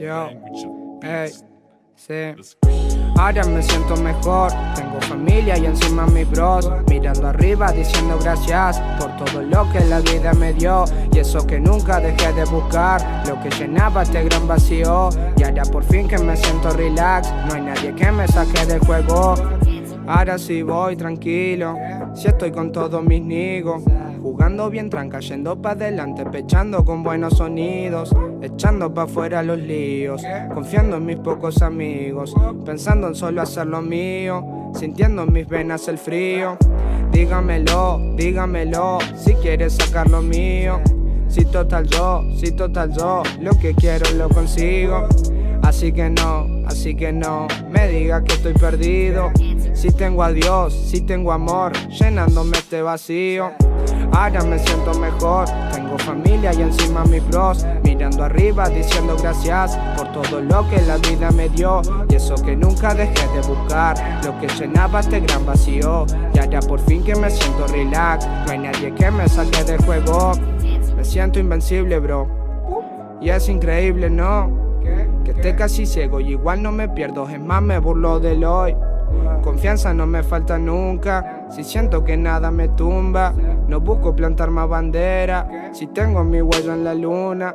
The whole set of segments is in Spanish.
Yo, hey, sí. Ahora me siento mejor, tengo familia y encima mis bros. Mirando arriba diciendo gracias por todo lo que la vida me dio. Y eso que nunca dejé de buscar, lo que llenaba este gran vacío. Y ahora por fin que me siento relax, no hay nadie que me saque del juego. Ahora sí voy tranquilo, si estoy con todos mis nigos. Jugando bien tranca, yendo pa' adelante, pechando con buenos sonidos, echando pa' afuera los líos, confiando en mis pocos amigos, pensando en solo hacer lo mío, sintiendo en mis venas el frío. Dígamelo, dígamelo, si quieres sacar lo mío. Si total yo, si total yo, lo que quiero lo consigo. Así que no, así que no, me diga que estoy perdido. Si tengo a Dios, si tengo amor, llenándome este vacío. Ahora me siento mejor, tengo familia y encima mis bros. Mirando arriba diciendo gracias por todo lo que la vida me dio. Y eso que nunca dejé de buscar, lo que llenaba este gran vacío. Y ahora por fin que me siento relax, no hay nadie que me saque del juego. Me siento invencible, bro. Y es increíble, ¿no? Que esté casi ciego y igual no me pierdo, es más me burlo del hoy. Confianza no me falta nunca, si siento que nada me tumba. No busco plantar más bandera, si tengo mi huello en la luna.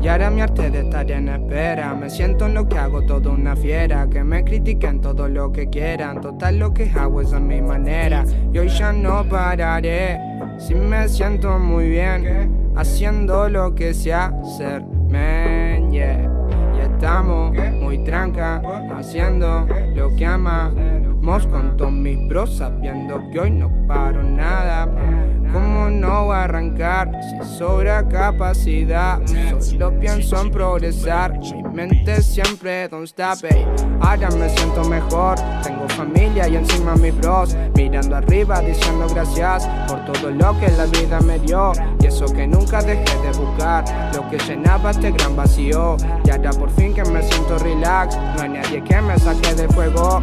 Y ahora mi arte de estar en espera. Me siento en lo que hago, todo una fiera. Que me critiquen todo lo que quieran. Total lo que hago es a mi manera. Y hoy ya no pararé. Si me siento muy bien, haciendo lo que sé hacer, yeah. Y estamos muy tranca, haciendo lo que con todos mis bros, sabiendo que hoy no paro nada. ¿Cómo no arrancar si sobra capacidad? Solo pienso en progresar, mi mente siempre don't stop. Ahora me siento mejor, tengo familia y encima mis bros. Mirando arriba diciendo gracias por todo lo que la vida me dio. Y eso que nunca dejé de buscar, lo que llenaba este gran vacío. Y ahora por fin que me siento relax, no hay nadie que me saque del fuego.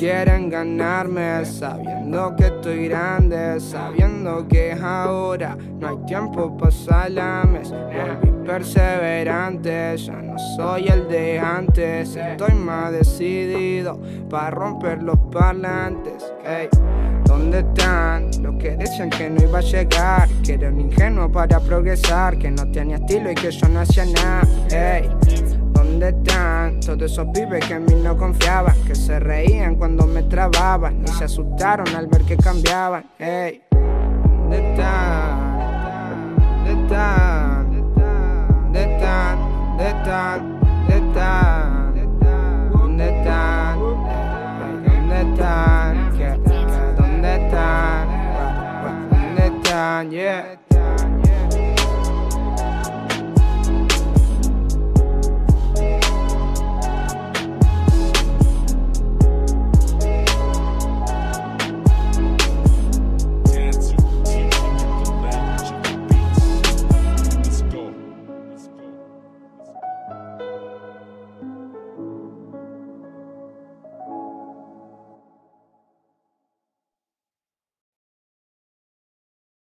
Quieren ganarme sabiendo que estoy grande, sabiendo que ahora, no hay tiempo para salames. Volví perseverante, ya no soy el de antes, estoy más decidido para romper los parlantes. Ey, ¿Dónde están los que decían que no iba a llegar? Que era un ingenuo para progresar, que no tenía estilo y que yo no hacía nada. Ey, ¿Dónde están todos esos pibes que en mí no confiaban? Que se reían cuando me trababan y se asustaron al ver que cambiaban. Ey, ¿dónde están? ¿Dónde están? ¿Dónde están? ¿Dónde están? ¿Dónde están? ¿Dónde están? ¿Dónde están? ¿Dónde están? ¿Dónde están? Yeah.